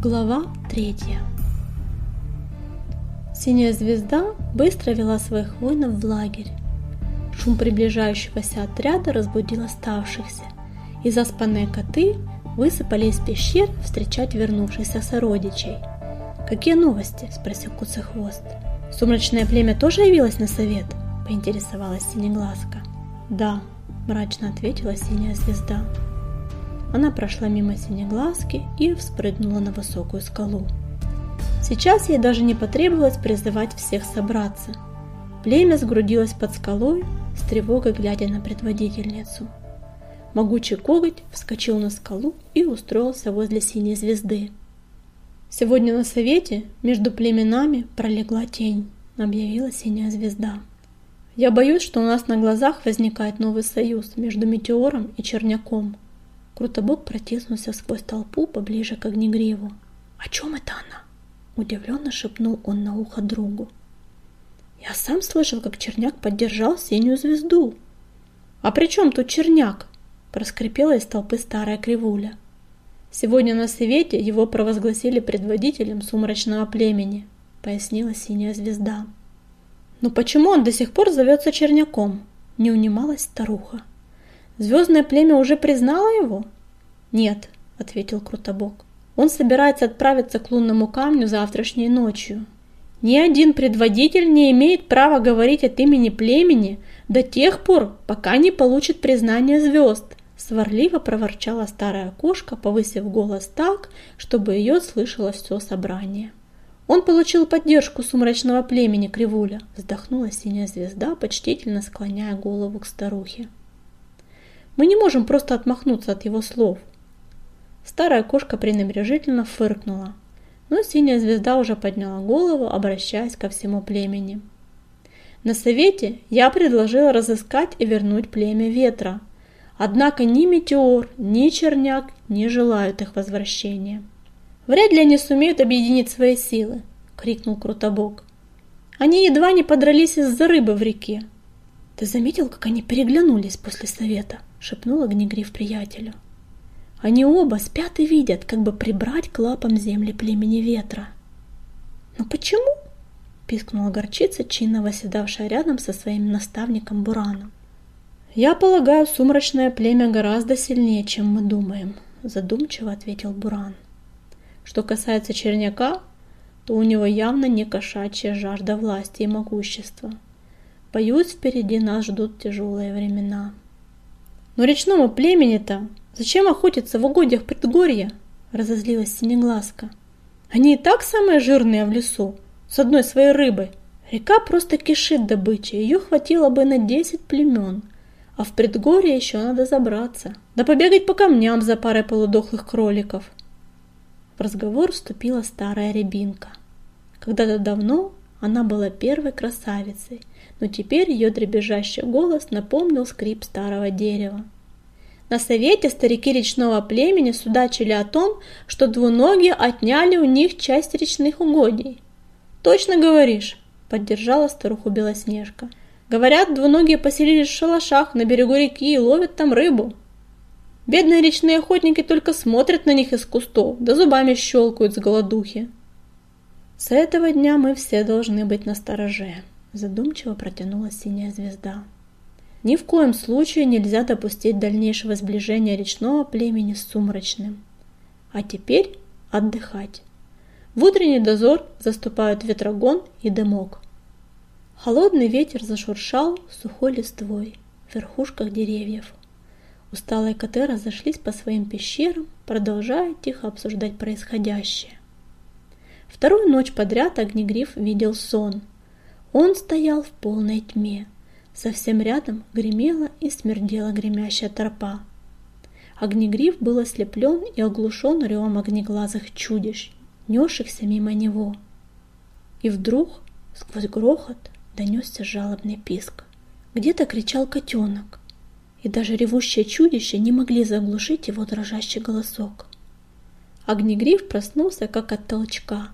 Глава третья Синяя звезда быстро вела своих воинов в лагерь. Шум приближающегося отряда разбудил оставшихся, и заспанные коты высыпали из пещер встречать вернувшихся сородичей. «Какие новости?» – спросил Куцехвост. «Сумрачное племя тоже явилось на совет?» – поинтересовалась Синеглазка. «Да», – мрачно ответила Синяя звезда. Она прошла мимо синеглазки и вспрыгнула на высокую скалу. Сейчас ей даже не потребовалось призывать всех собраться. Племя сгрудилось под скалой, с тревогой глядя на предводительницу. Могучий коготь вскочил на скалу и устроился возле синей звезды. «Сегодня на совете между племенами пролегла тень», — объявила синяя звезда. «Я боюсь, что у нас на глазах возникает новый союз между Метеором и Черняком», Крутобок протиснулся сквозь толпу поближе к Огнегриву. «О чем это она?» Удивленно шепнул он на ухо другу. «Я сам слышал, как Черняк поддержал синюю звезду». «А при чем тут Черняк?» Проскрипела из толпы старая кривуля. «Сегодня на совете его провозгласили предводителем сумрачного племени», пояснила синяя звезда. «Но почему он до сих пор зовется Черняком?» не унималась старуха. Звездное племя уже признало его? Нет, ответил Крутобок. Он собирается отправиться к лунному камню завтрашней ночью. Ни один предводитель не имеет права говорить от имени племени до тех пор, пока не получит признание звезд. Сварливо проворчала старая кошка, повысив голос так, чтобы ее слышало все собрание. Он получил поддержку сумрачного племени Кривуля, вздохнула синяя звезда, почтительно склоняя голову к старухе. Мы не можем просто отмахнуться от его слов. Старая кошка пренебрежительно фыркнула, но синяя звезда уже подняла голову, обращаясь ко всему племени. На совете я предложила разыскать и вернуть племя ветра. Однако ни Метеор, ни Черняк не желают их возвращения. Вряд ли они сумеют объединить свои силы, крикнул Крутобок. Они едва не подрались из-за рыбы в реке. Ты заметил, как они переглянулись после совета? Шепнул Огнегриф приятелю. Они оба спят и видят, как бы прибрать к лапам земли племени ветра. «Но почему?» – пискнула горчица, чинно восседавшая рядом со своим наставником Бураном. «Я полагаю, сумрачное племя гораздо сильнее, чем мы думаем», – задумчиво ответил Буран. «Что касается черняка, то у него явно не кошачья жажда власти и могущества. Боюсь, впереди нас ждут тяжелые времена». Но речному племени-то зачем охотиться в угодьях предгорья? Разозлилась Синеглазка. Они и так самые жирные в лесу, с одной своей рыбой. Река просто кишит добычей, ее хватило бы на десять племен. А в предгорье еще надо забраться, да побегать по камням за парой полудохлых кроликов. В разговор вступила старая рябинка. Когда-то давно она была первой красавицей, но теперь ее дребезжащий голос напомнил скрип старого дерева. На совете старики речного племени судачили о том, что двуногие отняли у них часть речных угодий. «Точно говоришь», — поддержала старуху Белоснежка. «Говорят, двуногие поселились в шалашах на берегу реки и ловят там рыбу. Бедные речные охотники только смотрят на них из кустов, да зубами щелкают с голодухи». «С этого дня мы все должны быть настороже», задумчиво протянула синяя звезда. Ни в коем случае нельзя допустить дальнейшего сближения речного племени с сумрачным. А теперь отдыхать. В утренний дозор заступают ветрогон и дымок. Холодный ветер зашуршал сухой листвой в верхушках деревьев. Усталые коты разошлись по своим пещерам, продолжая тихо обсуждать происходящее. Вторую ночь подряд Огнегриф видел сон – он стоял в полной тьме. Совсем рядом гремела и смердела гремящая тропа. Огнегриф был ослеплен и оглушен ревом огнеглазых чудищ, несшихся мимо него. И вдруг, сквозь грохот, донесся жалобный писк. Где-то кричал котенок, и даже ревущие чудища не могли заглушить его дрожащий голосок. Огнегриф проснулся, как от толчка.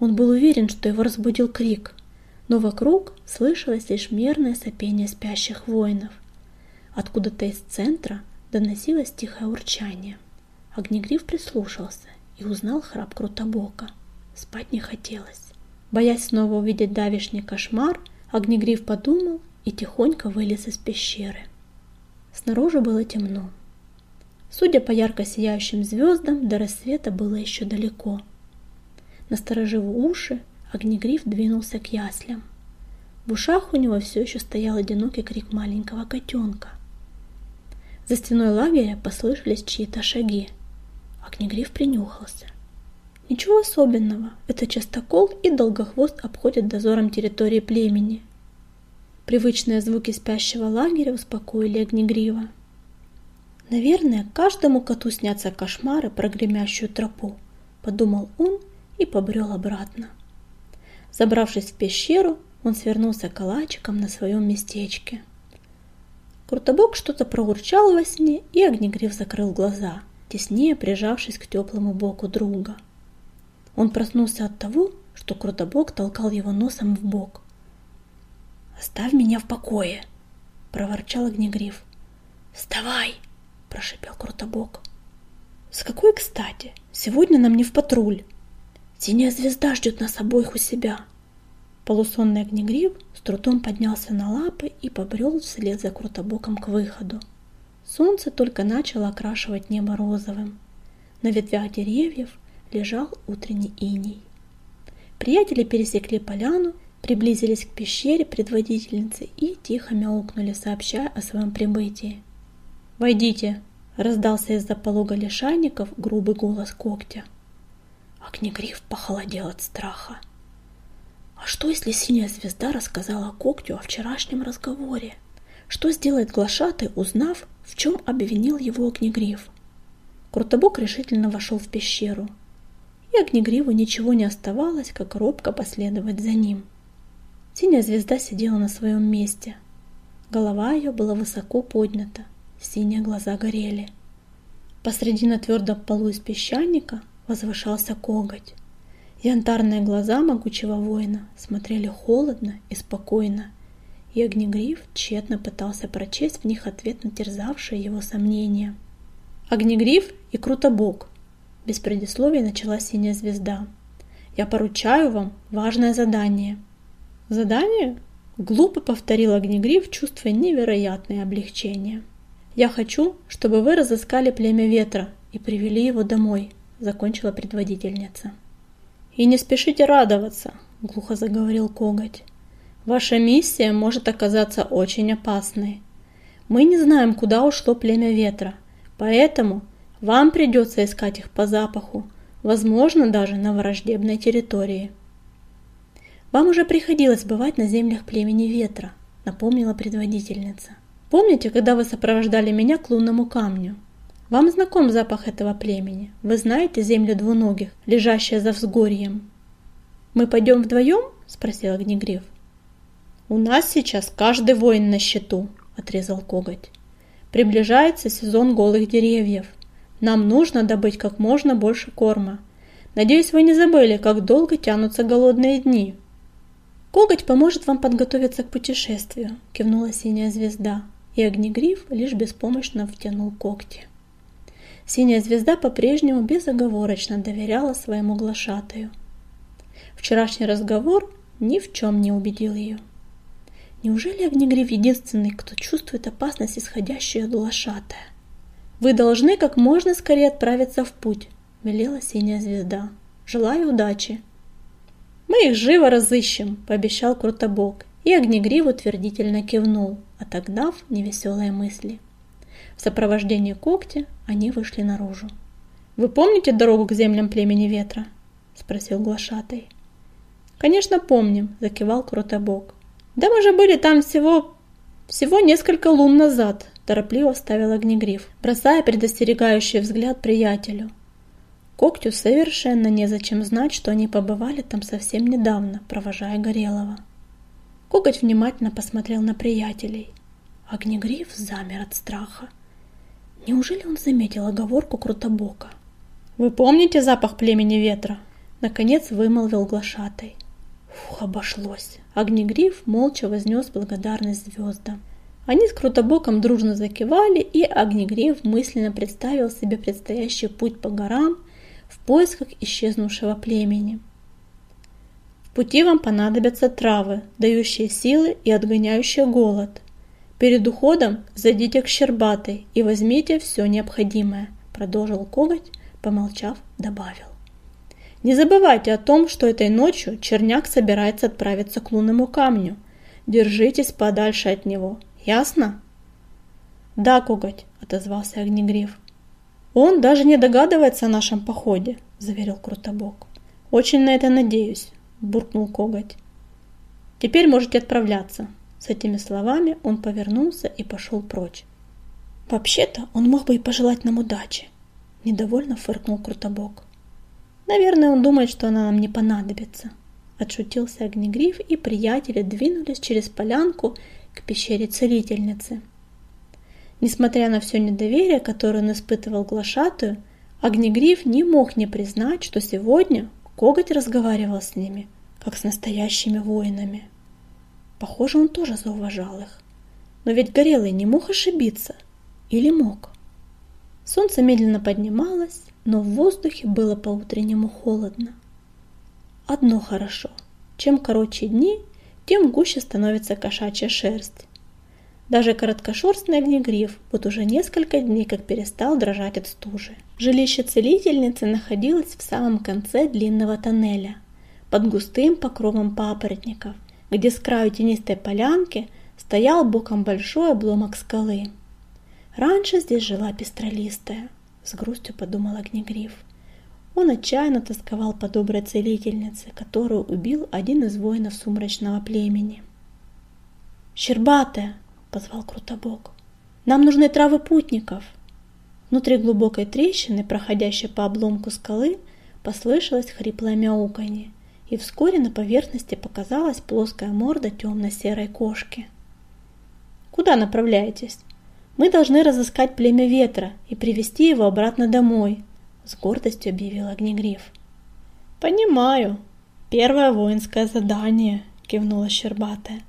Он был уверен, что его разбудил крик – но вокруг слышалось лишь мерное сопение спящих воинов. Откуда-то из центра доносилось тихое урчание. Огнегриф прислушался и узнал храп Крутобока. Спать не хотелось. Боясь снова увидеть давишний кошмар, Огнегриф подумал и тихонько вылез из пещеры. Снаружи было темно. Судя по ярко сияющим звездам, до рассвета было еще далеко. Насторожив уши, Огнегриф двинулся к яслям. В ушах у него все еще стоял одинокий крик маленького котенка. За стеной лагеря послышались чьи-то шаги. Огнегриф принюхался. Ничего особенного, это частокол и долгохвост обходят дозором территории племени. Привычные звуки спящего лагеря успокоили Огнегрива. Наверное, каждому коту снятся кошмары про гремящую тропу, подумал он и побрел обратно. Забравшись в пещеру, он свернулся калачиком на своем местечке. Крутобок что-то проурчал во сне, и Огнегриф закрыл глаза, теснее прижавшись к теплому боку друга. Он проснулся от того, что Крутобок толкал его носом в бок. «Оставь меня в покое!» — проворчал Огнегриф. «Вставай!» — прошипел Крутобок. «С какой кстати? Сегодня нам не в патруль. Синяя звезда ждет нас обоих у себя!» Полусонный огнегрив с трудом поднялся на лапы и побрел вслед за Крутобоком к выходу. Солнце только начало окрашивать небо розовым. На ветвях деревьев лежал утренний иней. Приятели пересекли поляну, приблизились к пещере предводительницы и тихо мяукнули, сообщая о своем прибытии. «Войдите!» — раздался из-за полога лишайников грубый голос когтя. Огнегриф похолодел от страха. А что, если синяя звезда рассказала когтю о вчерашнем разговоре? Что сделает глашатый, узнав, в чем обвинил его огнегриф? Крутобок решительно вошел в пещеру, и огнегриву ничего не оставалось, как робко последовать за ним. Синяя звезда сидела на своем месте. Голова ее была высоко поднята, синие глаза горели. Посреди на твердом полу из песчаника возвышался коготь. Янтарные глаза могучего воина смотрели холодно и спокойно, и Огнегриф тщетно пытался прочесть в них ответ на терзавшие его сомнения. «Огнегриф и Крутобок!» Без предисловия начала синяя звезда. «Я поручаю вам важное задание». «Задание?» Глупо повторил Огнегриф, чувствуя невероятное облегчение. «Я хочу, чтобы вы разыскали племя ветра и привели его домой», закончила предводительница. «И не спешите радоваться», — глухо заговорил коготь. «Ваша миссия может оказаться очень опасной. Мы не знаем, куда ушло племя ветра, поэтому вам придется искать их по запаху, возможно, даже на враждебной территории». «Вам уже приходилось бывать на землях племени ветра», — напомнила предводительница. «Помните, когда вы сопровождали меня к лунному камню?» Вам знаком запах этого племени. Вы знаете землю двуногих, лежащие за взгорьем. Мы пойдем вдвоем? Спросил Огнегриф. У нас сейчас каждый воин на счету, отрезал коготь. Приближается сезон голых деревьев. Нам нужно добыть как можно больше корма. Надеюсь, вы не забыли, как долго тянутся голодные дни. Коготь поможет вам подготовиться к путешествию, кивнула синяя звезда, и Огнегриф лишь беспомощно втянул когти. Синяя звезда по-прежнему безоговорочно доверяла своему глашатаю. Вчерашний разговор ни в чем не убедил ее. Неужели Огнегриф единственный, кто чувствует опасность, исходящую от глашатая? «Вы должны как можно скорее отправиться в путь», — велела синяя звезда. «Желаю удачи». «Мы их живо разыщем», — пообещал Крутобок, и Огнегрив утвердительно кивнул, отогнав невеселые мысли. В сопровождении когтя они вышли наружу. «Вы помните дорогу к землям племени ветра?» – спросил глашатай. «Конечно помним», – закивал Крутобок. «Да мы же были там всего... всего несколько лун назад», – торопливо вставил Огнегриф, бросая предостерегающий взгляд приятелю. Когтю совершенно незачем знать, что они побывали там совсем недавно, провожая Горелого. Коготь внимательно посмотрел на приятелей. Огнегриф замер от страха. Неужели он заметил оговорку Крутобока? «Вы помните запах племени ветра?» Наконец вымолвил глашатай. Фух, обошлось. Огнегриф молча вознес благодарность звездам. Они с Крутобоком дружно закивали, и Огнегриф мысленно представил себе предстоящий путь по горам, в поисках исчезнувшего племени. В пути вам понадобятся травы, дающие силы и отгоняющие голод. Перед уходом зайдите к Щербатой и возьмите все необходимое, продолжил коготь, помолчав, добавил. Не забывайте о том, что этой ночью черняк собирается отправиться к лунному камню. Держитесь подальше от него. Ясно? Да, коготь, отозвался Огнегриф. Он даже не догадывается о нашем походе, заверил Крутобок. Очень на это надеюсь, буркнул коготь. Теперь можете отправляться. С этими словами он повернулся и пошел прочь. Вообще-то он мог бы и пожелать нам удачи, недовольно фыркнул Крутобок. Наверное, он думает, что она нам не понадобится. Отшутился Огнегриф, и приятели двинулись через полянку к пещере целительницы. Несмотря на все недоверие, которое он испытывал глашатую, Огнегриф не мог не признать, что сегодня коготь разговаривал с ними, как с настоящими воинами. Похоже, он тоже зауважал их. Но ведь Горелый не мог ошибиться. Или мог? Солнце медленно поднималось, но в воздухе было по-утреннему холодно. Одно хорошо. Чем короче дни, тем гуще становится кошачья шерсть. Даже короткошерстный огнегриф вот уже несколько дней как перестал дрожать от стужи. Жилище целительницы находилось в самом конце длинного тоннеля, под густым покровом папоротников, где с краю тенистой полянки стоял боком большой обломок скалы. Раньше здесь жила пестролистая, с грустью подумал Огнегриф. Он отчаянно тосковал по доброй целительнице, которую убил один из воинов сумрачного племени. «Щербатая!» — позвал Крутобок. «Нам нужны травы путников!» Внутри глубокой трещины, проходящей по обломку скалы, послышалось хриплое мяуканье, и вскоре на поверхности показалась плоская морда темно-серой кошки. «Куда направляетесь?» Мы должны разыскать племя ветра и привести его обратно домой, с гордостью объявил Огнегриф. Понимаю. Первое воинское задание, кивнула Щербатая.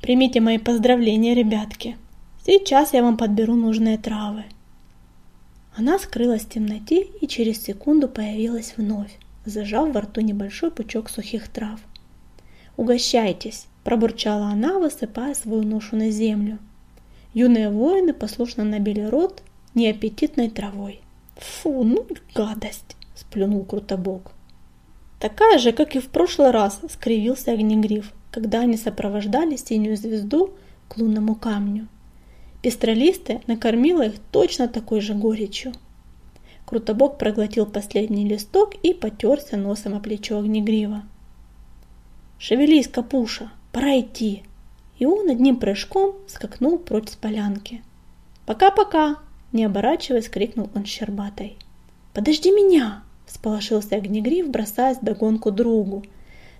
Примите мои поздравления, ребятки. Сейчас я вам подберу нужные травы. Она скрылась в темноте и через секунду появилась вновь, зажав во рту небольшой пучок сухих трав. «Угощайтесь!» – пробурчала она, высыпая свою ношу на землю – Юные воины послушно набили рот неаппетитной травой. «Фу, ну гадость!» – сплюнул Крутобок. «Такая же, как и в прошлый раз!» – скривился Огнегриф, когда они сопровождали синюю звезду к лунному камню. Пестролисты накормила их точно такой же горечью. Крутобок проглотил последний листок и потерся носом о плечо Огнегрива. «Шевелись, Капуша, пора идти!» и он одним прыжком скакнул прочь с полянки. «Пока-пока!» – не оборачиваясь, крикнул он Щербатой. «Подожди меня!» – всполошился Огнегриф, бросаясь догонку другу.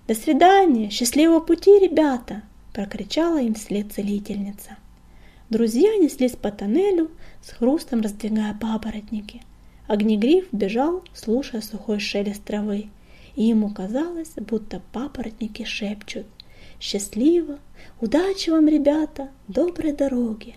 «До свидания! Счастливого пути, ребята!» – прокричала им вслед целительница. Друзья неслись по тоннелю, с хрустом раздвигая папоротники. Огнегриф бежал, слушая сухой шелест травы, и ему казалось, будто папоротники шепчут – Счастливо! Удачи вам, ребята! Доброй дороги!